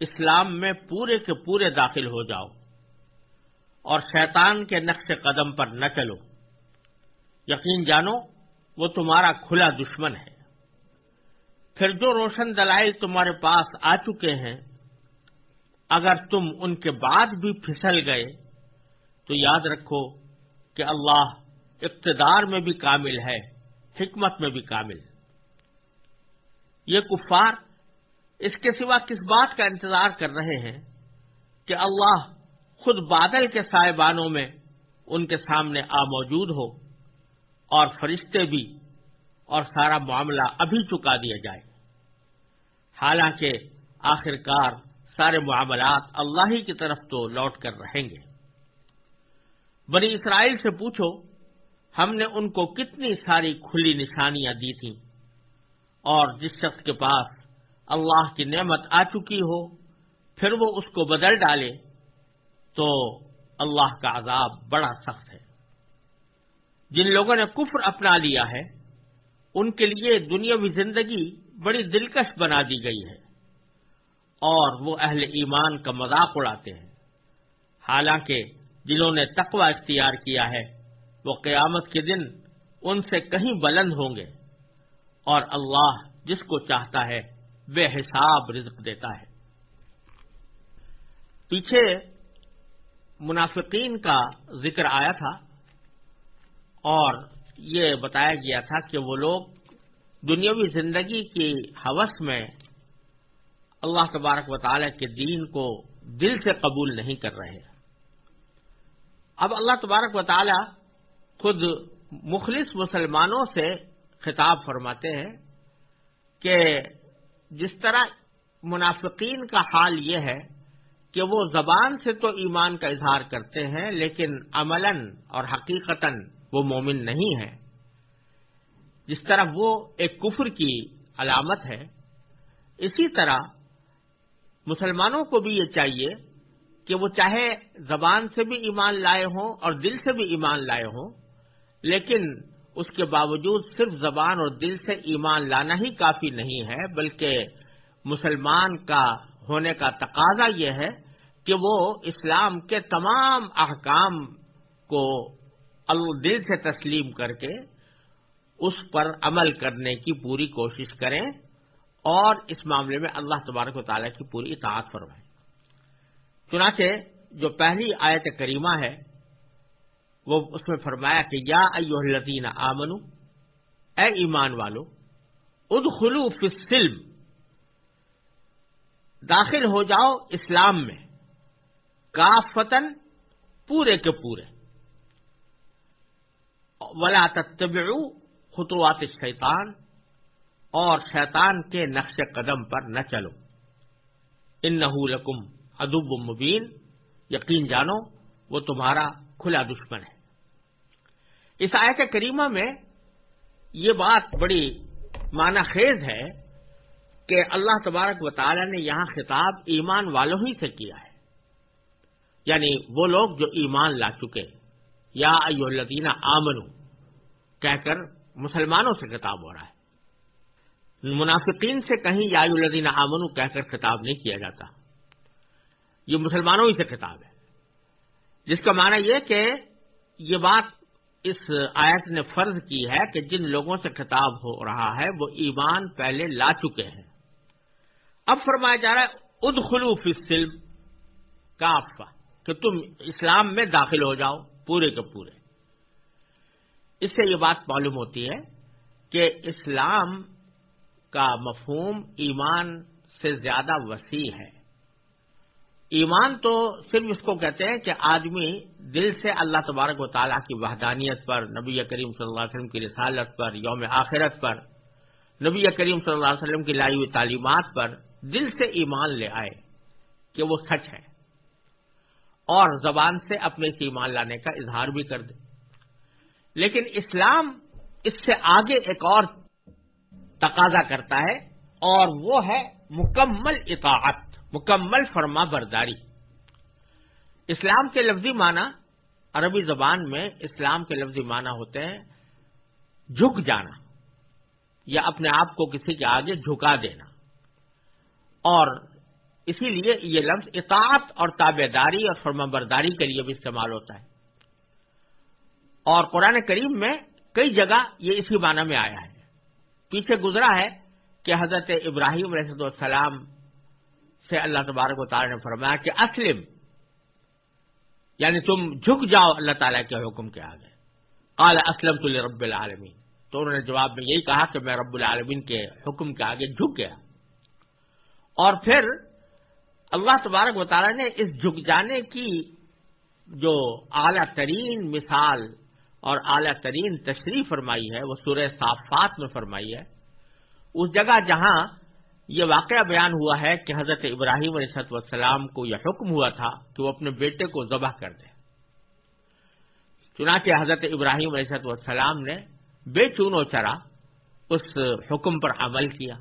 اسلام میں پورے کے پورے داخل ہو جاؤ اور شیطان کے نقش قدم پر نہ چلو۔ یقین جانو، وہ تمہارا کھلا دشمن ہے۔ پھر جو روشن دلائل تمہارے پاس آ چکے ہیں، اگر تم ان کے بعد بھی پھسل گئے، تو یاد رکھو کہ اللہ اقتدار میں بھی کامل ہے، حکمت میں بھی کامل۔ یہ کفار اس کے سوا کس بات کا انتظار کر رہے ہیں کہ اللہ خود بادل کے صاحبانوں میں ان کے سامنے آ موجود ہو اور فرشتے بھی اور سارا معاملہ ابھی چکا دیا جائے؟ حالانکہ آخر کار سارے معاملات اللہ ہی کی طرف تو لوٹ کر رہیں گے۔ بنی اسرائیل سے پوچھو، ہم نے ان کو کتنی ساری کھلی نشانیاں دی تھیں اور جس شخص کے پاس اللہ کی نعمت آ چکی ہو، پھر وہ اس کو بدل ڈالے تو اللہ کا عذاب بڑا سخت ہے۔ جن لوگوں نے کفر اپنا لیا ہے، ان کے لیے دنیاوی زندگی بڑی دلکش بنا دی گئی ہے۔ اور وہ اہل ایمان کا مذاق اڑاتے ہیں۔ حالانکہ جنہوں نے تقوی اختیار کیا ہے، وہ قیامت کے دن ان سے کہیں بلند ہوں گے۔ اور اللہ جس کو چاہتا ہے بے حساب رزق دیتا ہے۔ پیچھے منافقین کا ذکر آیا تھا اور یہ بتایا گیا تھا کہ وہ لوگ دنیاوی زندگی کی حوث میں اللہ تبارک و تعالی کے دین کو دل سے قبول نہیں کر رہے۔ اب اللہ تبارک و تعالی خود مخلص مسلمانوں سے خطاب فرماتے ہیں کہ جس طرح منافقین کا حال یہ ہے کہ وہ زبان سے تو ایمان کا اظہار کرتے ہیں، لیکن عملا اور حقیقتا وہ مومن نہیں ہے جس طرح وہ ایک کفر کی علامت ہے، اسی طرح مسلمانوں کو بھی یہ چاہیے کہ وہ چاہے زبان سے بھی ایمان لائے ہوں اور دل سے بھی ایمان لائے ہوں، لیکن اس کے باوجود صرف زبان اور دل سے ایمان لانا ہی کافی نہیں ہے، بلکہ مسلمان کا ہونے کا تقاضا یہ ہے کہ وہ اسلام کے تمام احکام کو دل سے تسلیم کر کے اس پر عمل کرنے کی پوری کوشش کریں اور اس معاملے میں اللہ تبارک و تعالیٰ کی پوری اطاعت فرمائیں۔ چنانچہ جو پہلی آیت کریمہ ہے وہ اس میں فرمایا کہ یا ایوہ الذین آمنو، اے ایمان والو، ادخلو فی السلم، داخل ہو جاؤ اسلام میں کافتن پورے کے پورے۔ ولا تتبعو خطوات شیطان اور شیطان کے نقش قدم پر نہ چلو۔ ان لکم ادب مبین، یقین جانو، وہ تمہارا کھلا دشمن ہے۔ اس آیت کریمہ میں یہ بات بڑی معنی خیز ہے کہ اللہ تبارک و تعالی نے یہاں خطاب ایمان والوں ہی سے کیا ہے۔ یعنی وہ لوگ جو ایمان لا چکے۔ یا ایو الذین آمنو کہہ کر مسلمانوں سے خطاب ہو رہا ہے۔ منافقین سے کہیں یا الدین امن کہہ کر خطاب نہیں کیا جاتا۔ یہ مسلمانوں ہی سے خطاب ہے۔ جس کا معنی یہ کہ یہ بات اس آیت نے فرض کی ہے کہ جن لوگوں سے خطاب ہو رہا ہے وہ ایمان پہلے لا چکے ہیں۔ اب فرمایا جا رہا ہے اد خلوف سلم کافا کہ تم اسلام میں داخل ہو جاؤ، پورے کے پورے۔ اس سے یہ بات معلوم ہوتی ہے کہ اسلام کا مفہوم ایمان سے زیادہ وسیع ہے۔ ایمان تو صرف اس کو کہتے ہیں کہ آدمی دل سے اللہ تبارک و تعالیٰ کی وحدانیت پر، نبی کریم صلی اللہ علیہ وسلم کی رسالت پر، یوم آخرت پر، نبی کریم صلی اللہ علیہ وسلم کی لائی ہوئی تعلیمات پر دل سے ایمان لے آئے کہ وہ سچ ہے اور زبان سے اپنے سے ایمان لانے کا اظہار بھی کر دے۔ لیکن اسلام اس سے آگے ایک اور تقاضا کرتا ہے اور وہ ہے مکمل اطاعت۔ مکمل فرما برداری۔ اسلام کے لفظی معنی عربی زبان میں اسلام کے لفظی معنی ہوتے ہیں جھک جانا یا اپنے آپ کو کسی کے آگے جھکا دینا۔ اور اسی لیے یہ لفظ اطاعت اور تابے داری اور فرما برداری کے لیے بھی استعمال ہوتا ہے۔ اور قرآن کریم میں کئی جگہ یہ اسی معنی میں آیا ہے۔ پیچھے گزرا ہے کہ حضرت ابراہیم رحمۃ السلام سے اللہ تبارک و تعالی نے فرمایا کہ اسلم یعنی تم جھک جاؤ اللہ تعالیٰ کے حکم کے آگے۔ قال اسلم تو رب العالمین۔ تو انہوں نے جواب میں یہی کہا کہ میں رب العالمین کے حکم کے آگے جھک گیا۔ اور پھر اللہ تبارک و تعالیٰ نے اس جھک جانے کی جو اعلی ترین مثال اور اعلی ترین تشریح فرمائی ہے، وہ سورہ صافات میں فرمائی ہے، اس جگہ جہاں یہ واقعہ بیان ہوا ہے کہ حضرت ابراہیم علیہ والسلام کو یہ حکم ہوا تھا کہ وہ اپنے بیٹے کو ذبح کر دیں چنانچہ حضرت ابراہیم علیہ والسلام نے بے چون و چرا اس حکم پر عمل کیا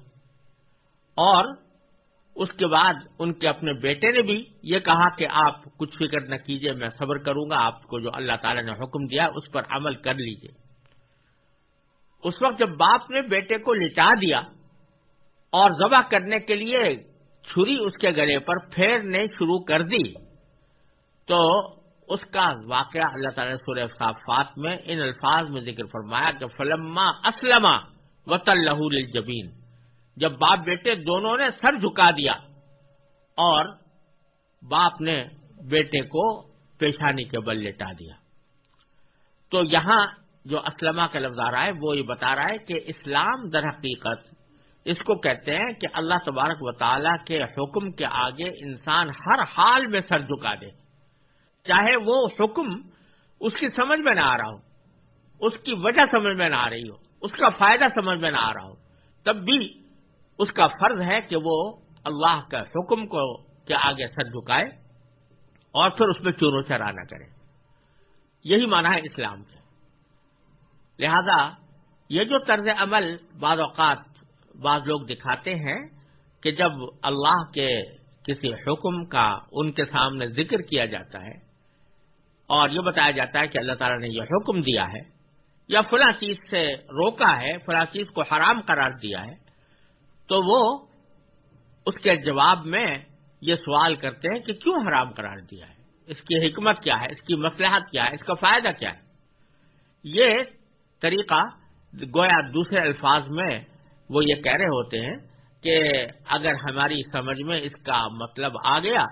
اور اس کے بعد ان کے اپنے بیٹے نے بھی یہ کہا کہ آپ کچھ فکر نہ کیجیے، میں صبر کروں گا، آپ کو جو اللہ تعالی نے حکم دیا اس پر عمل کر لیجیے۔ اس وقت جب باپ نے بیٹے کو لٹا دیا اور ذبح کرنے کے لیے چھری اس کے گلے پر پھیرنے شروع کر دی۔ تو اس کا واقعہ اللہ تعالی نے سورہ صافات میں ان الفاظ میں ذکر فرمایا کہ فلما اسلم وط اللہ جبین جب باپ بیٹے دونوں نے سر جھکا دیا اور باپ نے بیٹے کو پیشانی کے بل لٹا دیا۔ تو یہاں جو اسلمہ کا لفظ آ رہا ہے وہ یہ بتا رہا ہے کہ اسلام در حقیقت اس کو کہتے ہیں کہ اللہ تبارک و تعالیٰ کے حکم کے آگے انسان ہر حال میں سر جھکا دے۔ چاہے وہ حکم اس کی سمجھ میں نہ آ رہا ہو، اس کی وجہ سمجھ میں نہ آ رہی ہو، اس کا فائدہ سمجھ میں نہ آ رہا ہو، تب بھی اس کا فرض ہے کہ وہ اللہ کا حکم کو کے آگے سر جھکائے اور پھر اس میں چوروں چرا نہ کرے۔ یہی مانا ہے اسلام سے لہذا یہ جو طرز عمل بعض اوقات بعض لوگ دکھاتے ہیں کہ جب اللہ کے کسی حکم کا ان کے سامنے ذکر کیا جاتا ہے اور یہ بتایا جاتا ہے کہ اللہ تعالیٰ نے یہ حکم دیا ہے یا فلاں چیز سے روکا ہے، فلاں چیز کو حرام قرار دیا ہے، تو وہ اس کے جواب میں یہ سوال کرتے ہیں کہ کیوں حرام قرار دیا ہے؟ اس کی حکمت کیا ہے؟ اس کی مسلحت کیا ہے؟ اس کا فائدہ کیا ہے؟ یہ طریقہ گویا دوسرے الفاظ میں وہ یہ کہہ رہے ہوتے ہیں کہ اگر ہماری سمجھ میں اس کا مطلب آ گیا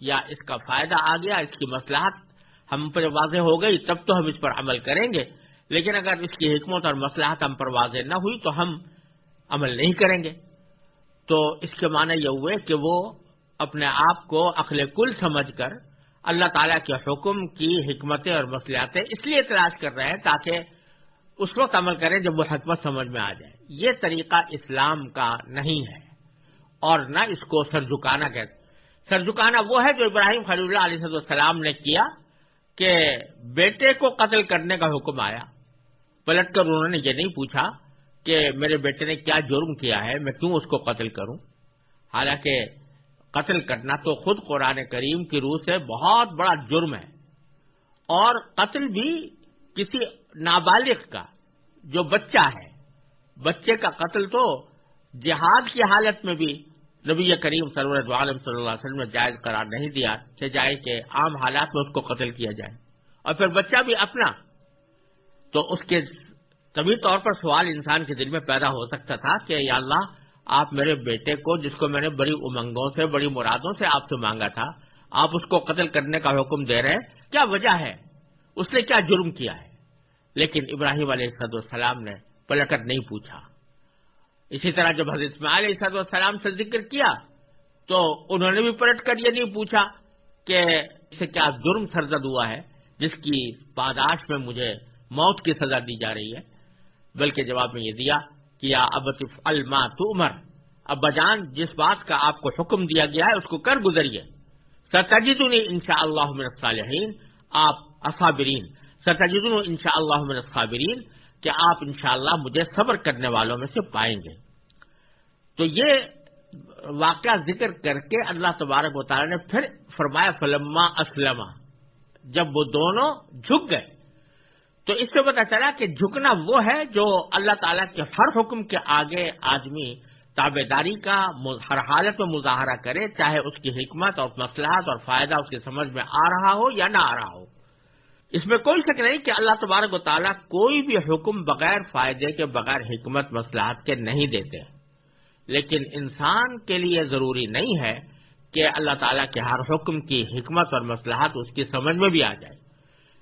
یا اس کا فائدہ آ گیا، اس کی مسلحت ہم پر واضح ہو گئی، تب تو ہم اس پر عمل کریں گے۔ لیکن اگر اس کی حکمت اور مسلحت ہم پر واضح نہ ہوئی تو ہم عمل نہیں کریں گے۔ تو اس کے معنی یہ ہوئے کہ وہ اپنے آپ کو عقل کل سمجھ کر اللہ تعالیٰ کے حکم کی حکمتیں اور مسلحتیں اس لیے تلاش کر رہے ہیں تاکہ اس وقت عمل کریں جب وہ حکمت سمجھ میں آ جائے۔ یہ طریقہ اسلام کا نہیں ہے اور نہ اس کو سر جھکانا کہتے۔ سر جھکانا وہ ہے جو ابراہیم خلی اللہ علیہ السلام نے کیا کہ بیٹے کو قتل کرنے کا حکم آیا۔ پلٹ کر انہوں نے یہ نہیں پوچھا کہ میرے بیٹے نے کیا جرم کیا ہے، میں کیوں اس کو قتل کروں؟ حالانکہ قتل کرنا تو خود قرآن کریم کی روح سے بہت بڑا جرم ہے۔ اور قتل بھی کسی نابالغ کا جو بچہ ہے، بچے کا قتل تو جہاد کی حالت میں بھی نبی کریم سرور عالم صلی اللہ علیہ وسلم نے جائز قرار نہیں دیا کہ جائے کہ عام حالات میں اس کو قتل کیا جائے۔ اور پھر بچہ بھی اپنا، تو اس کے طبی طور پر سوال انسان کے دل میں پیدا ہو سکتا تھا کہ یا اللہ، آپ میرے بیٹے کو، جس کو میں نے بڑی امنگوں سے، بڑی مرادوں سے آپ سے مانگا تھا، آپ اس کو قتل کرنے کا حکم دے رہے ہیں، کیا وجہ ہے؟ اس نے کیا جرم کیا ہے؟ لیکن ابراہیم علیہ صد السلام نے پلٹ کر نہیں پوچھا۔ اسی طرح جب حضرت اسماعیل علیہ صد السلام سے ذکر کیا، تو انہوں نے بھی پلٹ کر یہ نہیں پوچھا کہ اسے کیا جرم سرزد ہوا ہے، جس کی پاداش میں مجھے موت کی سزا دی جا رہی ہے۔ بلکہ جواب میں یہ دیا کہ یا ابطف الما تو عمر ابا جان، جس بات کا آپ کو حکم دیا گیا ہے، اس کو کر گزریے۔ ستجدنی ان شاء اللہ آپ اصابرین۔ ستجدن ان شاء اللہ صابرین کہ آپ انشاءاللہ مجھے صبر کرنے والوں میں سے پائیں گے۔ تو یہ واقعہ ذکر کر کے اللہ تبارک و تعالیٰ نے پھر فرمایا، فلما اسلم جب وہ دونوں جھک گئے، تو اس سے پتا چلا کہ جھکنا وہ ہے جو اللہ تعالیٰ کے ہر حکم کے آگے آدمی تابے داری کا ہر حالت میں مظاہرہ کرے، چاہے اس کی حکمت اور مسلحات اور فائدہ اس کی سمجھ میں آ رہا ہو یا نہ آ رہا ہو۔ اس میں کوئی شک نہیں کہ اللہ تبارک و تعالیٰ کوئی بھی حکم بغیر فائدے کے، بغیر حکمت مسلحات کے نہیں دیتے۔ لیکن انسان کے لیے ضروری نہیں ہے کہ اللہ تعالیٰ کے ہر حکم کی حکمت اور مسلحات اس کی سمجھ میں بھی آ جائے۔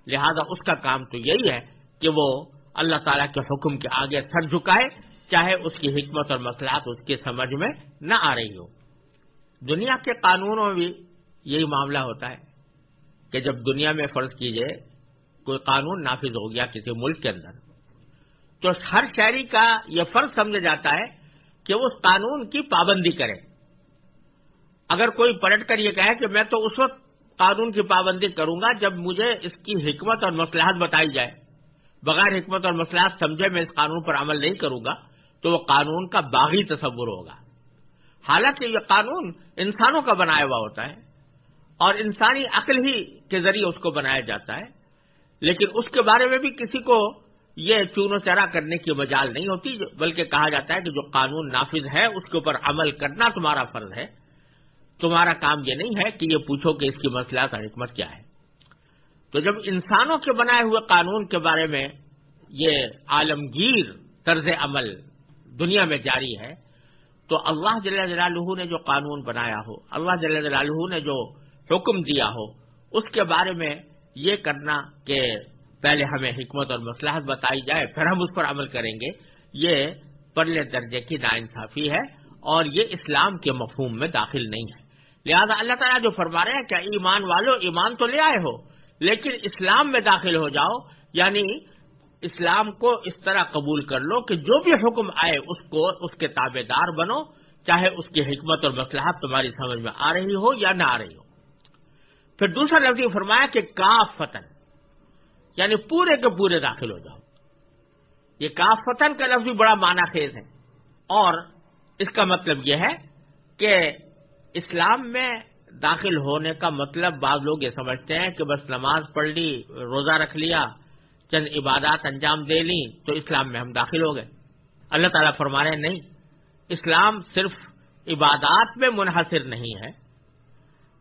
لہذا اس کا کام تو یہی ہے کہ وہ اللہ تعالیٰ کے حکم کے آگے سر جھکائے، چاہے اس کی حکمت اور مسئلات اس کی سمجھ میں نہ آ رہی ہو۔ دنیا کے قانونوں میں بھی یہی معاملہ ہوتا ہے کہ جب دنیا میں فرض کیجیے کوئی قانون نافذ ہو گیا کسی ملک کے اندر، تو ہر شہری کا یہ فرض سمجھا جاتا ہے کہ وہ اس قانون کی پابندی کرے۔ اگر کوئی پلٹ کر یہ کہے کہ میں تو اس وقت قانون کی پابندی کروں گا جب مجھے اس کی حکمت اور مسلحت بتائی جائے۔ بغیر حکمت اور مسلحت سمجھے میں اس قانون پر عمل نہیں کروں گا، تو وہ قانون کا باغی تصور ہوگا۔ حالانکہ یہ قانون انسانوں کا بنایا ہوا ہوتا ہے اور انسانی عقل ہی کے ذریعے اس کو بنایا جاتا ہے۔ لیکن اس کے بارے میں بھی کسی کو یہ چون و چرا کرنے کی مجال نہیں ہوتی، بلکہ کہا جاتا ہے کہ جو قانون نافذ ہے، اس کے اوپر عمل کرنا تمہارا فرض ہے۔ تمہارا کام یہ نہیں ہے کہ یہ پوچھو کہ اس کی مسئلہ اور حکمت کیا ہے۔ تو جب انسانوں کے بنائے ہوئے قانون کے بارے میں یہ عالمگیر طرز عمل دنیا میں جاری ہے، تو اللہ جل جلالہ نے جو قانون بنایا ہو، اللہ جل جلالہ نے جو حکم دیا ہو، اس کے بارے میں یہ کرنا کہ پہلے ہمیں حکمت اور مسلحت بتائی جائے، پھر ہم اس پر عمل کریں گے۔ یہ پرلے درجے کی ناانصافی ہے اور یہ اسلام کے مفہوم میں داخل نہیں ہے۔ لہذا اللہ تعالیٰ جو فرما رہے ہیں کیا ایمان والو، ایمان تو لے آئے ہو، لیکن اسلام میں داخل ہو جاؤ یعنی اسلام کو اس طرح قبول کر لو کہ جو بھی حکم آئے اس کو، اس کے تابے دار بنو، چاہے اس کی حکمت اور مسلحت تمہاری سمجھ میں آ رہی ہو یا نہ آ رہی ہو۔ پھر دوسرا لفظ یہ فرمایا کہ کاف فتن یعنی پورے کے پورے داخل ہو جاؤ۔ یہ کاف فتن کا لفظ بھی بڑا معنی خیز ہے۔ اور اس کا مطلب یہ ہے کہ اسلام میں داخل ہونے کا مطلب بعض لوگ یہ سمجھتے ہیں کہ بس نماز پڑھ لی، روزہ رکھ لیا، چند عبادات انجام دے لی تو اسلام میں ہم داخل ہو گئے۔ اللہ تعالیٰ فرما رہے ہیں، نہیں، اسلام صرف عبادات میں منحصر نہیں ہے۔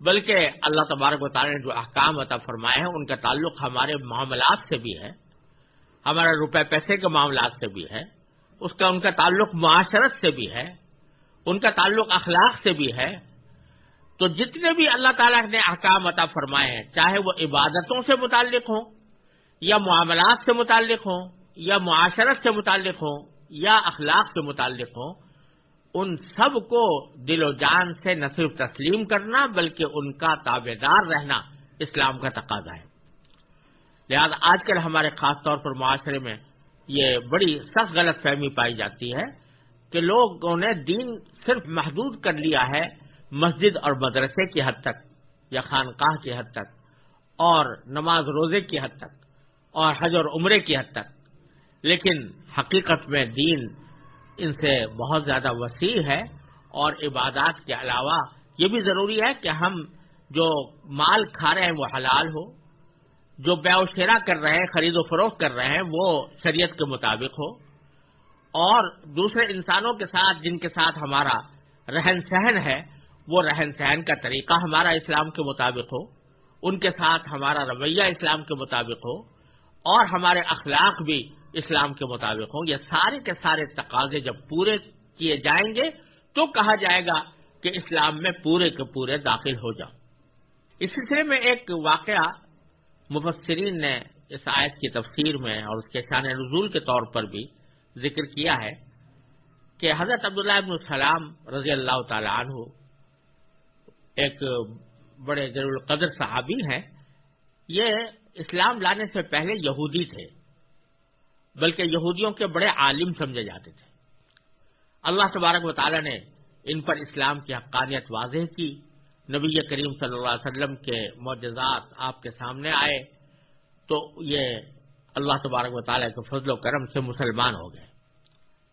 بلکہ اللہ تبارک و تعالیٰ نے جو احکام عطا فرمائے ہیں، ان کا تعلق ہمارے معاملات سے بھی ہے، ہمارے روپے پیسے کے معاملات سے بھی ہے، اس کا ان کا تعلق معاشرت سے بھی ہے، ان کا تعلق اخلاق سے بھی ہے۔ تو جتنے بھی اللہ تعالیٰ نے احکام عطا فرمائے ہیں، چاہے وہ عبادتوں سے متعلق ہوں، یا معاملات سے متعلق ہوں، یا معاشرت سے متعلق ہوں، یا اخلاق سے متعلق ہوں ان سب کو دل و جان سے نہ صرف تسلیم کرنا بلکہ ان کا تابے دار رہنا اسلام کا تقاضا ہے۔ لہذا آج کل ہمارے خاص طور پر معاشرے میں یہ بڑی سخت غلط فہمی پائی جاتی ہے کہ لوگوں نے دین صرف محدود کر لیا ہے مسجد اور مدرسے کی حد تک یا خانقاہ کی حد تک اور نماز روزے کی حد تک اور حج اور عمرے کی حد تک، لیکن حقیقت میں دین ان سے بہت زیادہ وسیع ہے اور عبادات کے علاوہ یہ بھی ضروری ہے کہ ہم جو مال کھا رہے ہیں وہ حلال ہو، جو بے و شیرا کر رہے ہیں، خرید و فروخت کر رہے ہیں، وہ شریعت کے مطابق ہو۔ اور دوسرے انسانوں کے ساتھ جن کے ساتھ ہمارا رہن سہن ہے، وہ رہن سہن کا طریقہ ہمارا اسلام کے مطابق ہو۔ ان کے ساتھ ہمارا رویہ اسلام کے مطابق ہو۔ اور ہمارے اخلاق بھی اسلام کے مطابق ہوں، یہ سارے کے سارے تقاضے جب پورے کیے جائیں گے تو کہا جائے گا کہ اسلام میں پورے کے پورے داخل ہو جاؤ۔ اس سلسلے میں ایک واقعہ مفسرین نے اس آیت کی تفسیر میں اور اس کے شان نزول کے طور پر بھی ذکر کیا ہے کہ حضرت عبداللہ ابن السلام رضی اللہ تعالی عنہ ایک بڑے ضرور القدر صحابی ہیں۔ یہ اسلام لانے سے پہلے یہودی تھے۔ بلکہ یہودیوں کے بڑے عالم سمجھے جاتے تھے۔ اللہ تبارک و تعالی نے ان پر اسلام کی حقانیت واضح کی۔ نبی کریم صلی اللہ علیہ وسلم کے معجزات آپ کے سامنے آئے تو یہ اللہ تبارک و تعالیٰ کے فضل و کرم سے مسلمان ہو گئے۔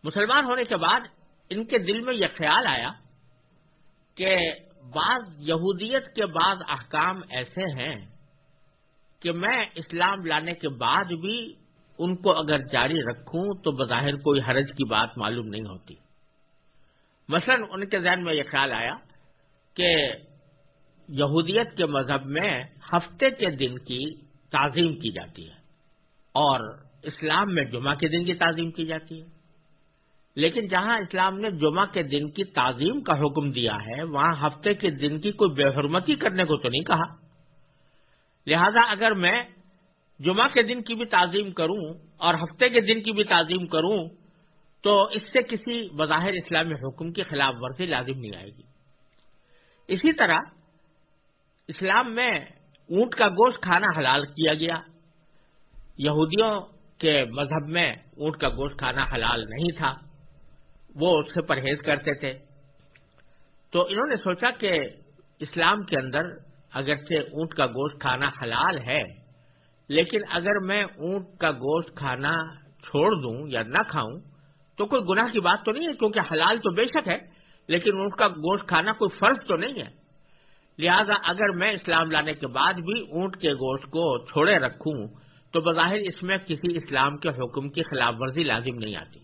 مسلمان ہونے کے بعد ان کے دل میں یہ خیال آیا کہ بعض یہودیت کے بعض احکام ایسے ہیں کہ میں اسلام لانے کے بعد بھی ان کو اگر جاری رکھوں تو بظاہر کوئی حرج کی بات معلوم نہیں ہوتی۔ مثلا ان کے ذہن میں یہ خیال آیا کہ یہودیت کے مذہب میں ہفتے کے دن کی تعظیم کی جاتی ہے اور اسلام میں جمعہ کے دن کی تعظیم کی جاتی ہے۔ لیکن جہاں اسلام نے جمعہ کے دن کی تعظیم کا حکم دیا ہے، وہاں ہفتے کے دن کی کوئی بے حرمتی کرنے کو تو نہیں کہا۔ لہذا اگر میں جمعہ کے دن کی بھی تعظیم کروں اور ہفتے کے دن کی بھی تعظیم کروں تو اس سے کسی بظاہر اسلامی حکم کی خلاف ورزی لازم نہیں آئے گی۔ اسی طرح اسلام میں اونٹ کا گوشت کھانا حلال کیا گیا۔ یہودیوں کے مذہب میں اونٹ کا گوشت کھانا حلال نہیں تھا۔ وہ اس سے پرہیز کرتے تھے۔ تو انہوں نے سوچا کہ اسلام کے اندر اگرچہ اونٹ کا گوشت کھانا حلال ہے لیکن اگر میں اونٹ کا گوشت کھانا چھوڑ دوں یا نہ کھاؤں، تو کوئی گناہ کی بات تو نہیں ہے، کیونکہ حلال تو بے شک ہے، لیکن اونٹ کا گوشت کھانا کوئی فرض تو نہیں ہے۔ لہذا اگر میں اسلام لانے کے بعد بھی اونٹ کے گوشت کو چھوڑے رکھوں، تو بظاہر اس میں کسی اسلام کے حکم کی خلاف ورزی لازم نہیں آتی۔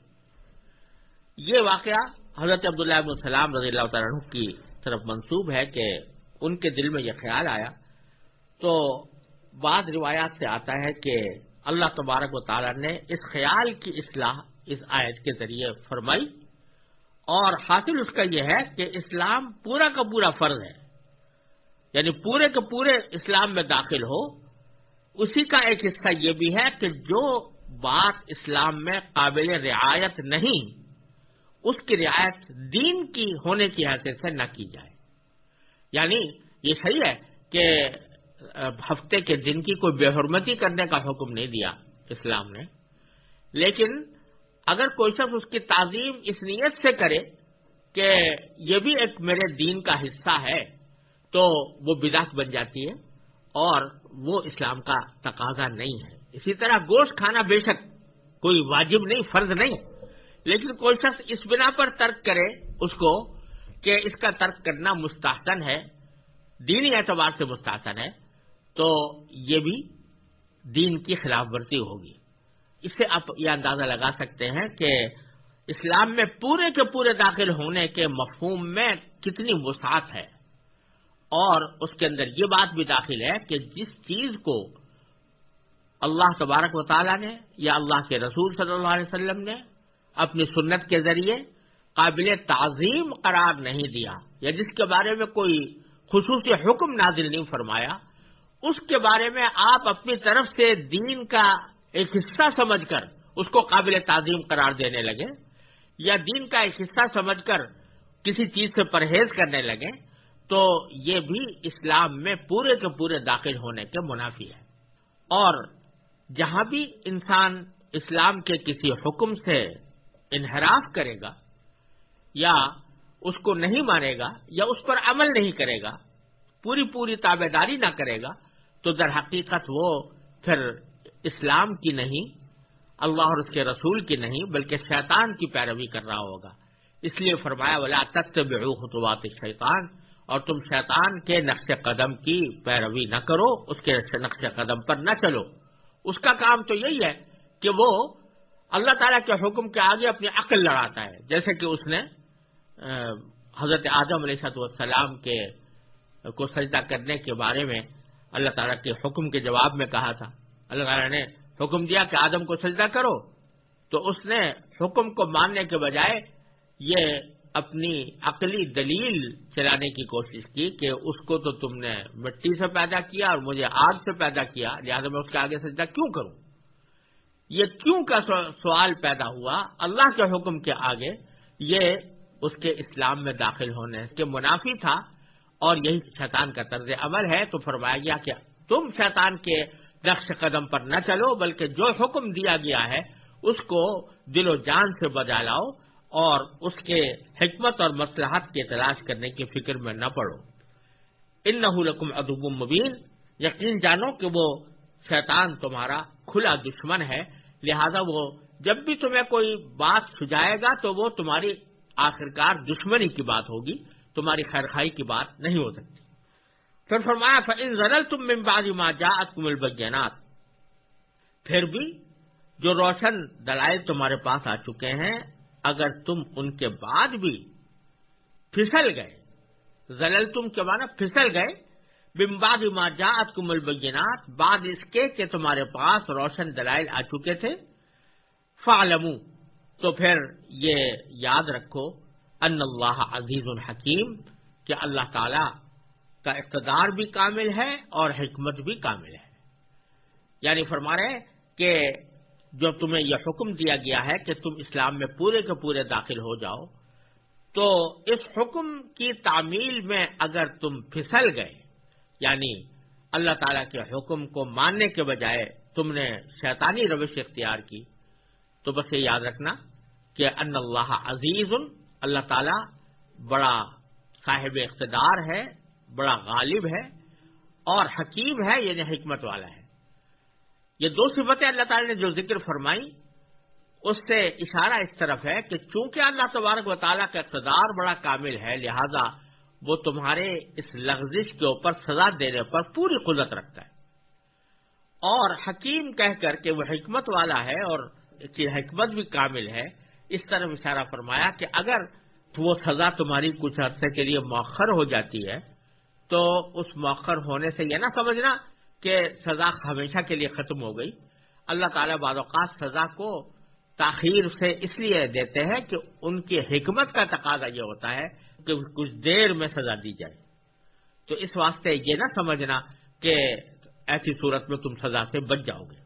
یہ واقعہ حضرت عبداللہ ابن السلام رضی اللہ تعالیٰ عنہ کی طرف منسوب ہے کہ ان کے دل میں یہ خیال آیا۔ تو بعض روایات سے آتا ہے کہ اللہ تبارک و تعالیٰ نے اس خیال کی اصلاح اس آیت کے ذریعے فرمائی اور حاصل اس کا یہ ہے کہ اسلام پورا کا پورا فرض ہے۔ یعنی پورے کے پورے اسلام میں داخل ہو۔ اسی کا ایک حصہ یہ بھی ہے کہ جو بات اسلام میں قابل رعایت نہیں، اس کی رعایت دین کی ہونے کی حیثیت سے نہ کی جائے۔ یعنی یہ صحیح ہے کہ ہفتے کے دن کی کوئی بے حرمتی کرنے کا حکم نہیں دیا اسلام نے۔ لیکن اگر کوئی شخص اس کی تعظیم اس نیت سے کرے کہ یہ بھی ایک میرے دین کا حصہ ہے، تو وہ بدعت بن جاتی ہے اور وہ اسلام کا تقاضا نہیں ہے۔ اسی طرح گوشت کھانا بے شک کوئی واجب نہیں، فرض نہیں۔ لیکن کوئی شخص اس بنا پر ترک کرے اس کو کہ اس کا ترک کرنا مستحسن ہے، دینی اعتبار سے مستحسن ہے تو یہ بھی دین کی خلاف ورزی ہوگی۔ اس سے آپ یہ اندازہ لگا سکتے ہیں کہ اسلام میں پورے کے پورے داخل ہونے کے مفہوم میں کتنی وسعت ہے۔ اور اس کے اندر یہ بات بھی داخل ہے کہ جس چیز کو اللہ تبارک و تعالیٰ نے یا اللہ کے رسول صلی اللہ علیہ وسلم نے اپنی سنت کے ذریعے قابل تعظیم قرار نہیں دیا یا جس کے بارے میں کوئی خصوصی حکم نازل نہیں فرمایا اس کے بارے میں آپ اپنی طرف سے دین کا ایک حصہ سمجھ کر اس کو قابل تعظیم قرار دینے لگے یا دین کا ایک حصہ سمجھ کر کسی چیز سے پرہیز کرنے لگے تو یہ بھی اسلام میں پورے کے پورے داخل ہونے کے منافی ہے۔ اور جہاں بھی انسان اسلام کے کسی حکم سے انحراف کرے گا یا اس کو نہیں مانے گا یا اس پر عمل نہیں کرے گا، پوری پوری تابے داری نہ کرے گا تو در حقیقت وہ پھر اسلام کی نہیں، اللہ اور اس کے رسول کی نہیں، بلکہ شیطان کی پیروی کر رہا ہوگا۔ اس لیے فرمایا والا تخت خطوات شیطان اور تم شیطان کے نقش قدم کی پیروی نہ کرو، اس کے نقش قدم پر نہ چلو۔ اس کا کام تو یہی ہے کہ وہ اللہ تعالیٰ کے حکم کے آگے اپنی عقل لڑاتا ہے۔ جیسے کہ اس نے حضرت اعظم علیہ والسلام کے کو سجدہ کرنے کے بارے میں اللہ تعالیٰ کے حکم کے جواب میں کہا تھا۔ اللہ تعالیٰ نے حکم دیا کہ آدم کو سجدہ کرو۔ تو اس نے حکم کو ماننے کے بجائے یہ اپنی عقلی دلیل چلانے کی کوشش کی کہ اس کو تو تم نے مٹی سے پیدا کیا اور مجھے آگ سے پیدا کیا، لہٰذا میں اس کے آگے سجدہ کیوں کروں؟ یہ کیوں کا سوال پیدا ہوا؟ اللہ کے حکم کے آگے یہ اس کے اسلام میں داخل ہونے کے منافی تھا۔ اور یہی شیطان کا طرز عمل ہے، تو فرمایا گیا کہ تم شیطان کے نقش قدم پر نہ چلو، بلکہ جو حکم دیا گیا ہے، اس کو دل و جان سے بجا لاؤ اور اس کے حکمت اور مسلحت کی تلاش کرنے کی فکر میں نہ پڑو۔ ان نحلکم ادب مبین۔ یقین جانو کہ وہ شیطان تمہارا کھلا دشمن ہے، لہذا وہ جب بھی تمہیں کوئی بات سجائے گا تو وہ تمہاری آخرکار دشمنی کی بات ہوگی۔ تمہاری خیرخائی کی بات نہیں ہو سکتی۔ پھر فرمایا فن زرل تم ممبازی ماں جا کمل پھر بھی جو روشن دلائل تمہارے پاس آ چکے ہیں، اگر تم ان کے بعد بھی پھسل گئے زلل تم کے معنی پھسل گئے بمباد ما جات کمل بعد اس کے کہ تمہارے پاس روشن دلائل آ چکے تھے فعلمو تو پھر یہ یاد رکھو ان اللہ عزیز الحکیم کہ اللہ تعالی کا اقتدار بھی کامل ہے اور حکمت بھی کامل ہے۔ یعنی فرما رہے کہ جو تمہیں یہ حکم دیا گیا ہے کہ تم اسلام میں پورے کے پورے داخل ہو جاؤ، تو اس حکم کی تعمیل میں اگر تم پھسل گئے یعنی اللہ تعالی کے حکم کو ماننے کے بجائے تم نے شیطانی روش اختیار کی، تو بس یہ یاد رکھنا کہ ان اللہ عزیز اللہ تعالی بڑا صاحب اقتدار ہے، بڑا غالب ہے اور حکیم ہے یعنی حکمت والا ہے۔ یہ دو صفتیں اللہ تعالی نے جو ذکر فرمائی اس سے اشارہ اس طرف ہے کہ چونکہ اللہ تبارک و تعالیٰ کا اقتدار بڑا کامل ہے، لہذا وہ تمہارے اس لغزش کے اوپر سزا دینے پر پوری قدرت رکھتا ہے۔ اور حکیم کہہ کر کہ وہ حکمت والا ہے اور حکمت بھی کامل ہے۔ اس طرح اشارہ فرمایا کہ اگر وہ سزا تمہاری کچھ عرصے کے لیے مؤخر ہو جاتی ہے، تو اس مؤخر ہونے سے یہ نہ سمجھنا کہ سزا ہمیشہ کے لیے ختم ہو گئی۔ اللہ تعالیٰ بعض اوقات سزا کو تاخیر سے اس لیے دیتے ہیں کہ ان کی حکمت کا تقاضا یہ ہوتا ہے کہ کچھ دیر میں سزا دی جائے۔ تو اس واسطے یہ نہ سمجھنا کہ ایسی صورت میں تم سزا سے بچ جاؤ گے۔